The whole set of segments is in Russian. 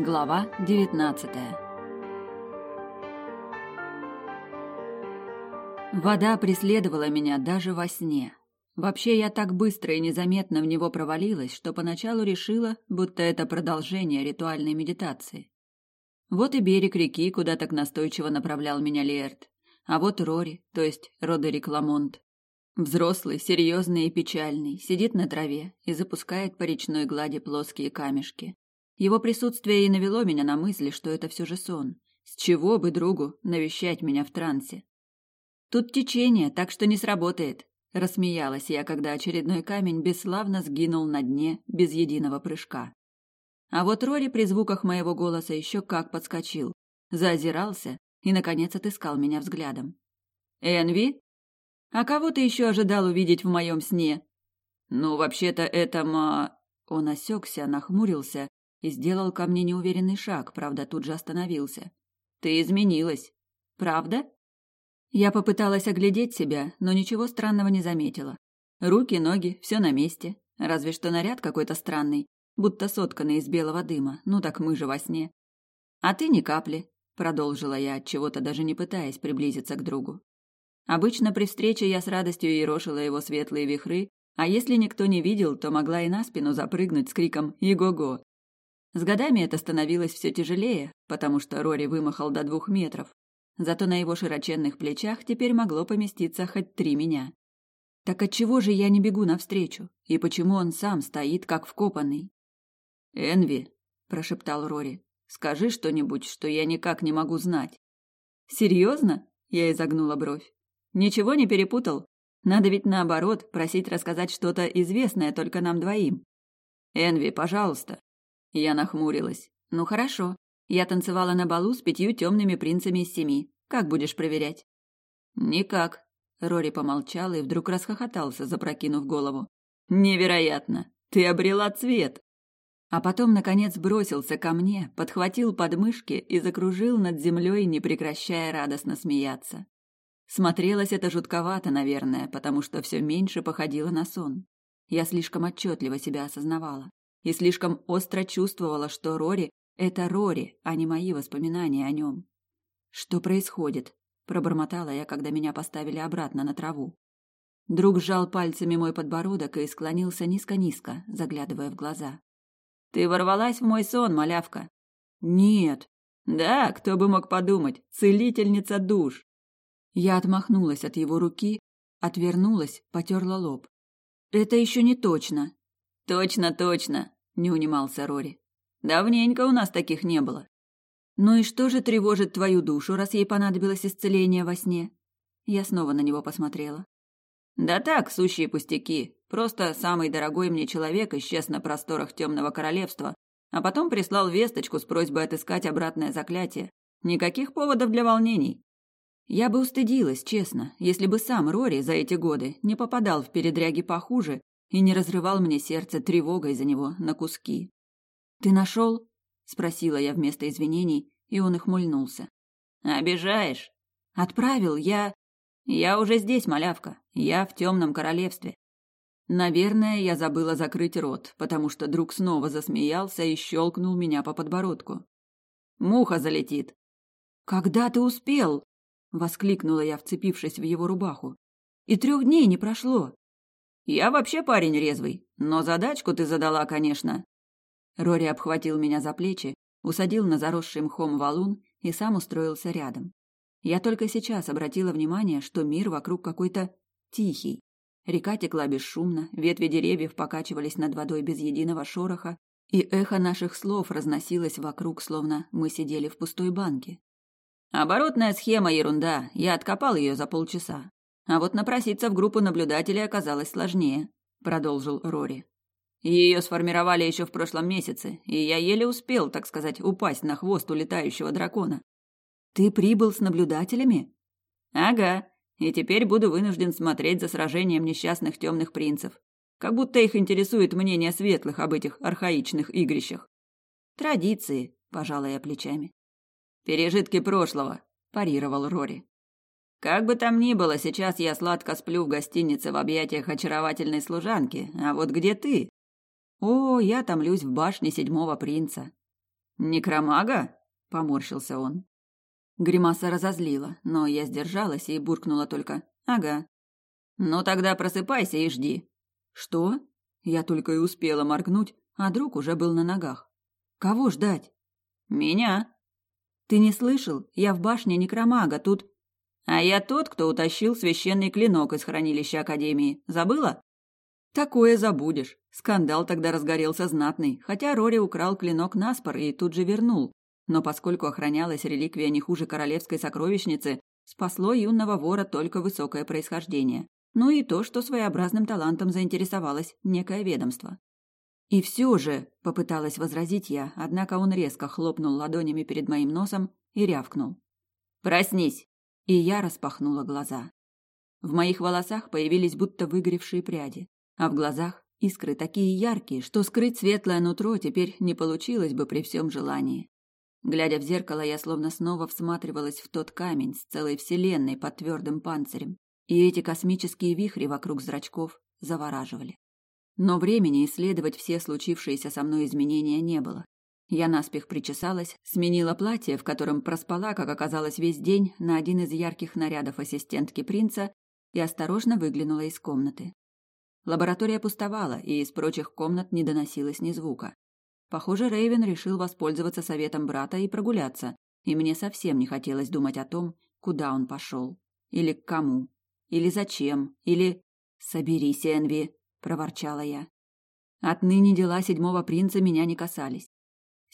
Глава девятнадцатая Вода преследовала меня даже во сне. Вообще я так быстро и незаметно в него провалилась, что поначалу решила, будто это продолжение ритуальной медитации. Вот и берег реки, куда так настойчиво направлял меня Лерт. А вот Рори, то есть Родерик Ламонт. Взрослый, серьезный и печальный, сидит на траве и запускает по речной глади плоские камешки. Его присутствие и навело меня на мысли, что это все же сон. С чего бы другу навещать меня в трансе? Тут течение, так что не сработает, рассмеялась я, когда очередной камень бесславно сгинул на дне без единого прыжка. А вот Рори при звуках моего голоса еще как подскочил, заозирался и наконец отыскал меня взглядом. Энви, а кого ты еще ожидал увидеть в моем сне? Ну, вообще-то это ма... Он осекся, нахмурился и сделал ко мне неуверенный шаг, правда, тут же остановился. Ты изменилась. Правда? Я попыталась оглядеть себя, но ничего странного не заметила. Руки, ноги, все на месте. Разве что наряд какой-то странный, будто сотканный из белого дыма. Ну так мы же во сне. А ты ни капли, продолжила я, от чего-то даже не пытаясь приблизиться к другу. Обычно при встрече я с радостью ерошила его светлые вихры, а если никто не видел, то могла и на спину запрыгнуть с криком «Его-го!». С годами это становилось все тяжелее, потому что Рори вымахал до двух метров, Зато на его широченных плечах теперь могло поместиться хоть три меня. Так отчего же я не бегу навстречу? И почему он сам стоит, как вкопанный? «Энви», — прошептал Рори, — «скажи что-нибудь, что я никак не могу знать». «Серьезно?» — я изогнула бровь. «Ничего не перепутал? Надо ведь наоборот просить рассказать что-то известное только нам двоим». «Энви, пожалуйста». Я нахмурилась. «Ну хорошо. Я танцевала на балу с пятью темными принцами из семи. Как будешь проверять? Никак. Рори помолчал и вдруг расхохотался, запрокинув голову. Невероятно! Ты обрела цвет! А потом, наконец, бросился ко мне, подхватил подмышки и закружил над землей, не прекращая радостно смеяться. Смотрелось это жутковато, наверное, потому что все меньше походило на сон. Я слишком отчетливо себя осознавала и слишком остро чувствовала, что Рори это Рори, а не мои воспоминания о нем. Что происходит? Пробормотала я, когда меня поставили обратно на траву. Друг сжал пальцами мой подбородок и склонился низко-низко, заглядывая в глаза. Ты ворвалась в мой сон, малявка. Нет. Да, кто бы мог подумать, целительница душ. Я отмахнулась от его руки, отвернулась, потерла лоб. Это еще не точно. Точно, точно, не унимался Рори. Давненько у нас таких не было. Ну и что же тревожит твою душу, раз ей понадобилось исцеление во сне? Я снова на него посмотрела. Да так, сущие пустяки. Просто самый дорогой мне человек исчез на просторах темного королевства, а потом прислал весточку с просьбой отыскать обратное заклятие. Никаких поводов для волнений. Я бы устыдилась, честно, если бы сам Рори за эти годы не попадал в передряги похуже и не разрывал мне сердце тревогой за него на куски. Ты нашел? спросила я вместо извинений, и он ухмыльнулся. Обижаешь? Отправил я. Я уже здесь, малявка. Я в темном королевстве. Наверное, я забыла закрыть рот, потому что друг снова засмеялся и щелкнул меня по подбородку. Муха залетит. Когда ты успел? воскликнула я, вцепившись в его рубаху. И трех дней не прошло. Я вообще парень резвый, но задачку ты задала, конечно. Рори обхватил меня за плечи, усадил на заросший мхом валун и сам устроился рядом. Я только сейчас обратила внимание, что мир вокруг какой-то тихий. Река текла бесшумно, ветви деревьев покачивались над водой без единого шороха, и эхо наших слов разносилось вокруг, словно мы сидели в пустой банке. Оборотная схема ерунда, я откопал ее за полчаса. А вот напроситься в группу наблюдателей оказалось сложнее, продолжил Рори. Ее сформировали еще в прошлом месяце, и я еле успел, так сказать, упасть на хвост улетающего дракона. Ты прибыл с наблюдателями? Ага, и теперь буду вынужден смотреть за сражением несчастных темных принцев. Как будто их интересует мнение светлых об этих архаичных игрищах. Традиции, пожала я плечами. Пережитки прошлого, парировал Рори. Как бы там ни было, сейчас я сладко сплю в гостинице в объятиях очаровательной служанки, а вот где ты? О, я томлюсь в башне седьмого принца. Некромага? Поморщился он. Гримаса разозлила, но я сдержалась и буркнула только «Ага». «Ну тогда просыпайся и жди». «Что?» Я только и успела моргнуть, а друг уже был на ногах. «Кого ждать?» «Меня». «Ты не слышал? Я в башне некромага, тут...» «А я тот, кто утащил священный клинок из хранилища Академии. Забыла?» «Такое забудешь. Скандал тогда разгорелся знатный, хотя Рори украл клинок наспор и тут же вернул, но поскольку охранялась реликвия не хуже королевской сокровищницы, спасло юного вора только высокое происхождение. Ну и то, что своеобразным талантом заинтересовалось некое ведомство. И все же, попыталась возразить я, однако он резко хлопнул ладонями перед моим носом и рявкнул. «Проснись!» И я распахнула глаза. В моих волосах появились будто выгоревшие пряди, а в глазах искры такие яркие, что скрыть светлое нутро теперь не получилось бы при всем желании. Глядя в зеркало, я словно снова всматривалась в тот камень с целой вселенной под твердым панцирем, и эти космические вихри вокруг зрачков завораживали. Но времени исследовать все случившиеся со мной изменения не было. Я наспех причесалась, сменила платье, в котором проспала, как оказалось, весь день на один из ярких нарядов ассистентки принца и осторожно выглянула из комнаты. Лаборатория пустовала, и из прочих комнат не доносилось ни звука. Похоже, Рейвен решил воспользоваться советом брата и прогуляться, и мне совсем не хотелось думать о том, куда он пошел. Или к кому. Или зачем. Или... «Соберись, Энви», — проворчала я. Отныне дела седьмого принца меня не касались.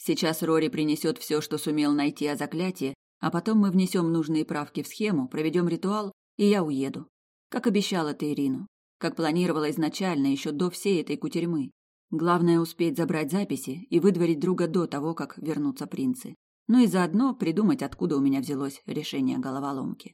Сейчас Рори принесет все, что сумел найти о заклятии, а потом мы внесем нужные правки в схему, проведем ритуал, и я уеду. Как обещала ты Ирину. Как планировала изначально, еще до всей этой кутерьмы. Главное успеть забрать записи и выдворить друга до того, как вернутся принцы. Ну и заодно придумать, откуда у меня взялось решение головоломки.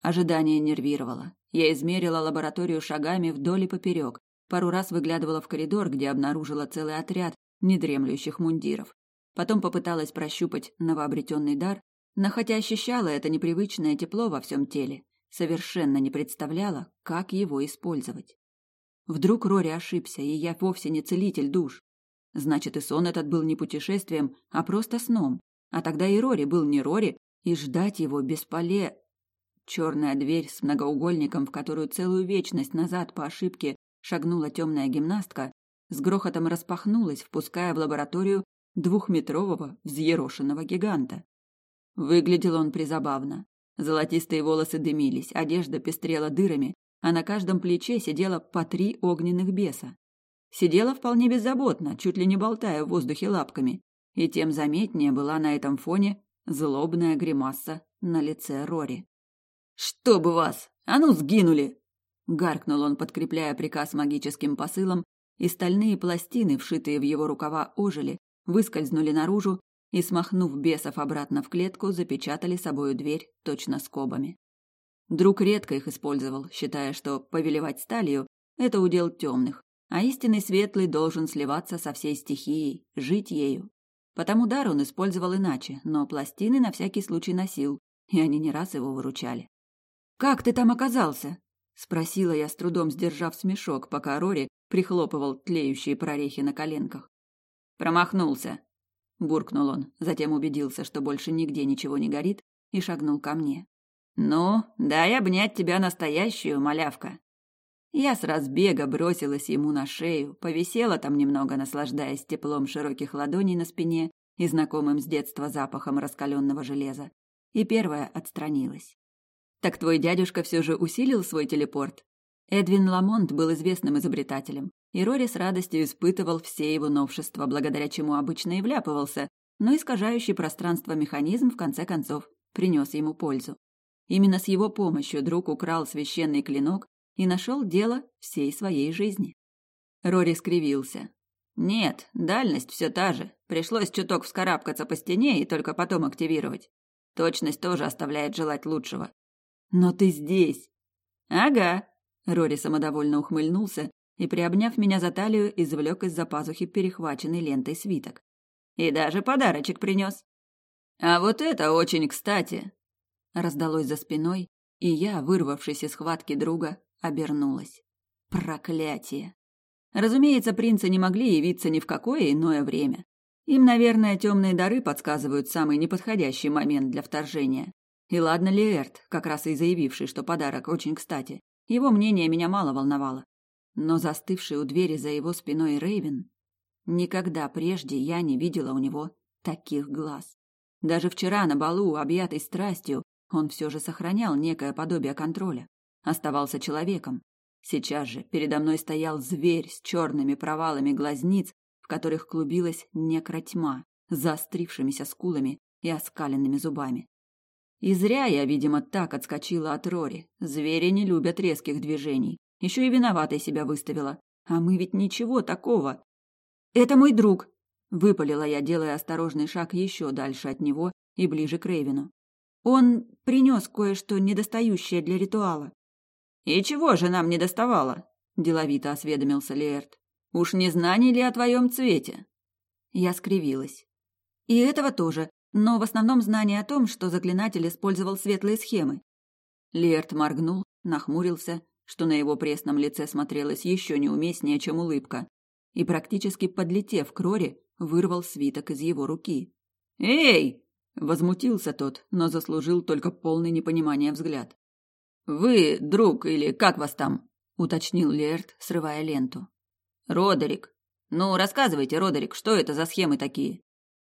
Ожидание нервировало. Я измерила лабораторию шагами вдоль и поперек, пару раз выглядывала в коридор, где обнаружила целый отряд недремлющих мундиров. Потом попыталась прощупать новообретенный дар, но хотя ощущала это непривычное тепло во всем теле, совершенно не представляла, как его использовать. Вдруг Рори ошибся, и я вовсе не целитель душ. Значит, и сон этот был не путешествием, а просто сном. А тогда и Рори был не Рори, и ждать его бесполе... Черная дверь с многоугольником, в которую целую вечность назад по ошибке шагнула темная гимнастка, с грохотом распахнулась, впуская в лабораторию двухметрового взъерошенного гиганта. Выглядел он призабавно. Золотистые волосы дымились, одежда пестрела дырами, а на каждом плече сидело по три огненных беса. Сидела вполне беззаботно, чуть ли не болтая в воздухе лапками, и тем заметнее была на этом фоне злобная гримаса на лице Рори. «Чтоб вас! А ну, сгинули!» Гаркнул он, подкрепляя приказ магическим посылом, и стальные пластины, вшитые в его рукава, ожили, выскользнули наружу и, смахнув бесов обратно в клетку, запечатали собою дверь точно скобами. Друг редко их использовал, считая, что повелевать сталью – это удел темных, а истинный светлый должен сливаться со всей стихией, жить ею. Потому дар он использовал иначе, но пластины на всякий случай носил, и они не раз его выручали. «Как ты там оказался?» – спросила я, с трудом сдержав смешок, пока Рори прихлопывал тлеющие прорехи на коленках. «Промахнулся», – буркнул он, затем убедился, что больше нигде ничего не горит, и шагнул ко мне. «Ну, дай обнять тебя настоящую, малявка». Я с разбега бросилась ему на шею, повисела там немного, наслаждаясь теплом широких ладоней на спине и знакомым с детства запахом раскаленного железа. И первая отстранилась. «Так твой дядюшка все же усилил свой телепорт?» Эдвин Ламонт был известным изобретателем, и Рори с радостью испытывал все его новшества, благодаря чему обычно и вляпывался, но искажающий пространство механизм, в конце концов, принес ему пользу. Именно с его помощью друг украл священный клинок и нашел дело всей своей жизни. Рори скривился. «Нет, дальность все та же. Пришлось чуток вскарабкаться по стене и только потом активировать. Точность тоже оставляет желать лучшего». «Но ты здесь!» «Ага!» Рори самодовольно ухмыльнулся и, приобняв меня за талию, извлек из-за пазухи перехваченный лентой свиток. «И даже подарочек принес!» «А вот это очень кстати!» раздалось за спиной, и я, вырвавшись из схватки друга, обернулась. Проклятие! Разумеется, принцы не могли явиться ни в какое иное время. Им, наверное, темные дары подсказывают самый неподходящий момент для вторжения. И ладно Лиэрт, как раз и заявивший, что подарок очень кстати. Его мнение меня мало волновало. Но застывший у двери за его спиной Рейвен... Никогда прежде я не видела у него таких глаз. Даже вчера на балу, объятый страстью, он все же сохранял некое подобие контроля. Оставался человеком. Сейчас же передо мной стоял зверь с черными провалами глазниц, в которых клубилась некротьма, заострившимися скулами и оскаленными зубами. И зря я, видимо, так отскочила от Рори. Звери не любят резких движений. Еще и виноватой себя выставила. А мы ведь ничего такого. Это мой друг, выпалила я, делая осторожный шаг еще дальше от него и ближе к Рейвину. Он принес кое-что недостающее для ритуала. И чего же нам не доставало? деловито осведомился Леерт. Уж не знание ли о твоем цвете? Я скривилась. И этого тоже, но в основном знание о том, что заклинатель использовал светлые схемы. Лерт моргнул, нахмурился, что на его пресном лице смотрелось еще неуместнее, чем улыбка, и практически подлетев к Рори, вырвал свиток из его руки. «Эй!» – возмутился тот, но заслужил только полный непонимания взгляд. «Вы, друг, или как вас там?» – уточнил Лерт, срывая ленту. «Родерик. Ну, рассказывайте, Родерик, что это за схемы такие?»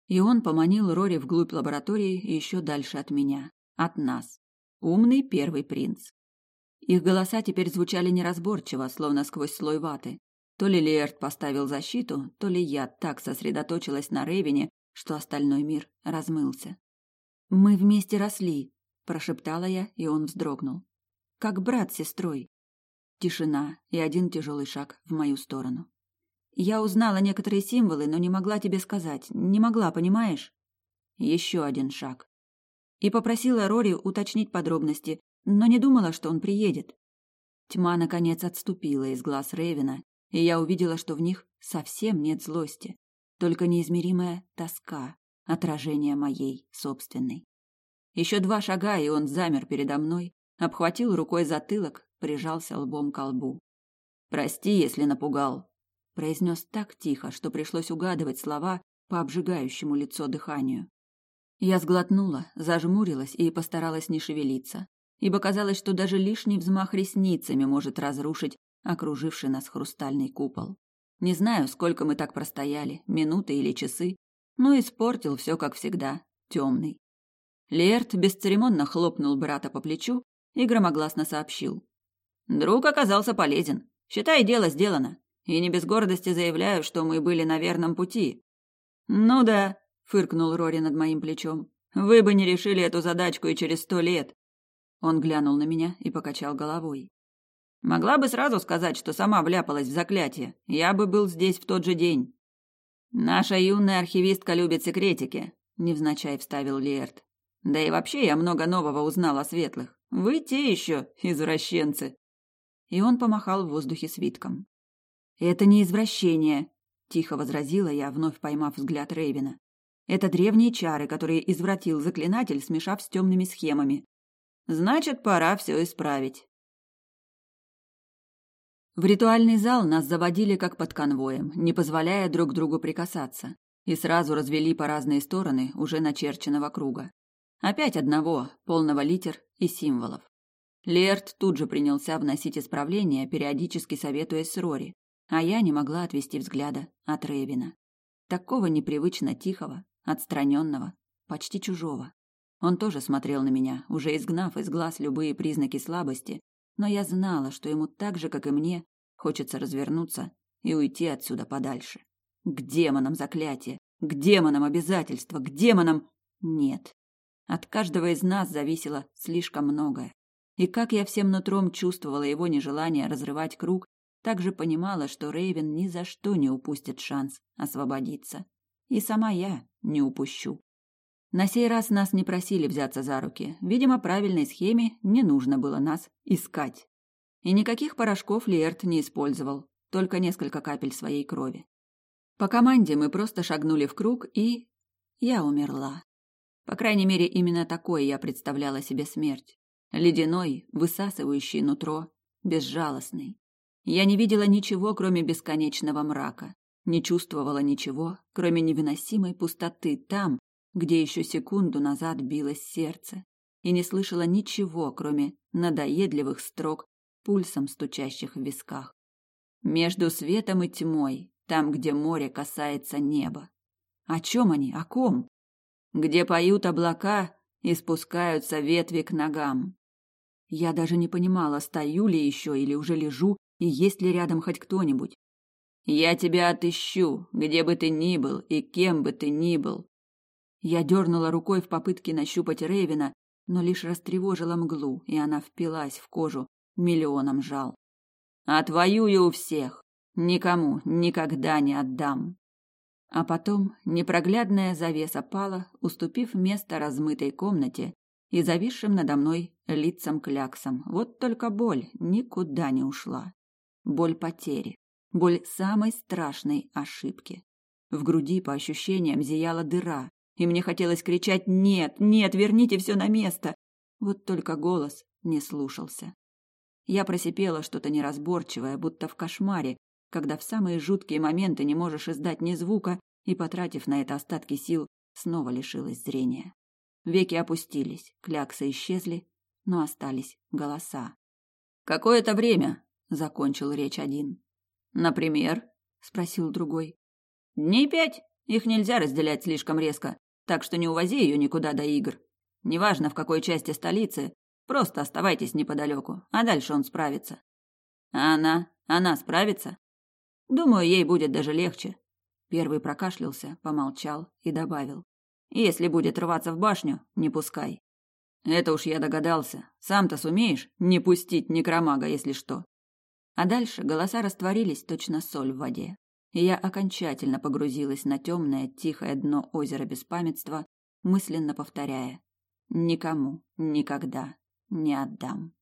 И он поманил Рори вглубь лаборатории еще дальше от меня, от нас. Умный первый принц. Их голоса теперь звучали неразборчиво, словно сквозь слой ваты. То ли Лерт поставил защиту, то ли я так сосредоточилась на Рейвине, что остальной мир размылся. «Мы вместе росли», – прошептала я, и он вздрогнул. «Как брат с сестрой». Тишина и один тяжелый шаг в мою сторону. Я узнала некоторые символы, но не могла тебе сказать. Не могла, понимаешь? Еще один шаг. И попросила Рори уточнить подробности, но не думала, что он приедет. Тьма, наконец, отступила из глаз Рейвена, и я увидела, что в них совсем нет злости, только неизмеримая тоска, отражение моей собственной. Еще два шага, и он замер передо мной, обхватил рукой затылок, прижался лбом к лбу. «Прости, если напугал», произнес так тихо, что пришлось угадывать слова по обжигающему лицо дыханию. Я сглотнула, зажмурилась и постаралась не шевелиться, ибо казалось, что даже лишний взмах ресницами может разрушить окруживший нас хрустальный купол. Не знаю, сколько мы так простояли, минуты или часы, но испортил все как всегда, темный. Лерт бесцеремонно хлопнул брата по плечу и громогласно сообщил. «Друг оказался полезен. Считай, дело сделано. И не без гордости заявляю, что мы были на верном пути. Ну да, фыркнул Рори над моим плечом. Вы бы не решили эту задачку и через сто лет. Он глянул на меня и покачал головой. Могла бы сразу сказать, что сама вляпалась в заклятие. Я бы был здесь в тот же день. Наша юная архивистка любит секретики, невзначай вставил Лерт. Да и вообще я много нового узнал о светлых. Вы те еще извращенцы. И он помахал в воздухе свитком. Это не извращение, тихо возразила я, вновь поймав взгляд Рейвена. Это древние чары, которые извратил заклинатель, смешав с темными схемами. Значит, пора все исправить. В ритуальный зал нас заводили как под конвоем, не позволяя друг другу прикасаться, и сразу развели по разные стороны уже начерченного круга. Опять одного, полного литер и символов. Лерт тут же принялся вносить исправления, периодически советуясь с Рори а я не могла отвести взгляда от Рейвина. Такого непривычно тихого, отстраненного, почти чужого. Он тоже смотрел на меня, уже изгнав из глаз любые признаки слабости, но я знала, что ему так же, как и мне, хочется развернуться и уйти отсюда подальше. К демонам заклятие, к демонам обязательства, к демонам... Нет. От каждого из нас зависело слишком многое. И как я всем нутром чувствовала его нежелание разрывать круг, также понимала, что Рейвен ни за что не упустит шанс освободиться. И сама я не упущу. На сей раз нас не просили взяться за руки. Видимо, правильной схеме не нужно было нас искать. И никаких порошков Лиэрт не использовал, только несколько капель своей крови. По команде мы просто шагнули в круг, и... Я умерла. По крайней мере, именно такой я представляла себе смерть. Ледяной, высасывающий нутро, безжалостный. Я не видела ничего, кроме бесконечного мрака. не чувствовала ничего, кроме невыносимой пустоты там, где еще секунду назад билось сердце, и не слышала ничего, кроме надоедливых строк, пульсом стучащих в висках. Между светом и тьмой, там, где море касается неба. О чем они? О ком? Где поют облака и спускаются ветви к ногам. Я даже не понимала, стою ли еще или уже лежу, и есть ли рядом хоть кто-нибудь. Я тебя отыщу, где бы ты ни был и кем бы ты ни был. Я дернула рукой в попытке нащупать Рейвена, но лишь растревожила мглу, и она впилась в кожу миллионом жал. Отвоюю у всех, никому никогда не отдам. А потом непроглядная завеса пала, уступив место размытой комнате и зависшим надо мной лицам-кляксам. Вот только боль никуда не ушла. Боль потери, боль самой страшной ошибки. В груди, по ощущениям, зияла дыра, и мне хотелось кричать «Нет, нет, верните все на место!» Вот только голос не слушался. Я просипела что-то неразборчивое, будто в кошмаре, когда в самые жуткие моменты не можешь издать ни звука, и, потратив на это остатки сил, снова лишилась зрения. Веки опустились, кляксы исчезли, но остались голоса. «Какое-то время», — закончил речь один. «Например?» — спросил другой. «Дней пять. Их нельзя разделять слишком резко, так что не увози ее никуда до игр. Неважно, в какой части столицы, просто оставайтесь неподалеку, а дальше он справится». «А она? Она справится?» «Думаю, ей будет даже легче». Первый прокашлялся, помолчал и добавил. «Если будет рваться в башню, не пускай». «Это уж я догадался. Сам-то сумеешь не пустить некромага, если что?» А дальше голоса растворились, точно соль в воде. И я окончательно погрузилась на темное, тихое дно озера беспамятства, мысленно повторяя «Никому никогда не отдам».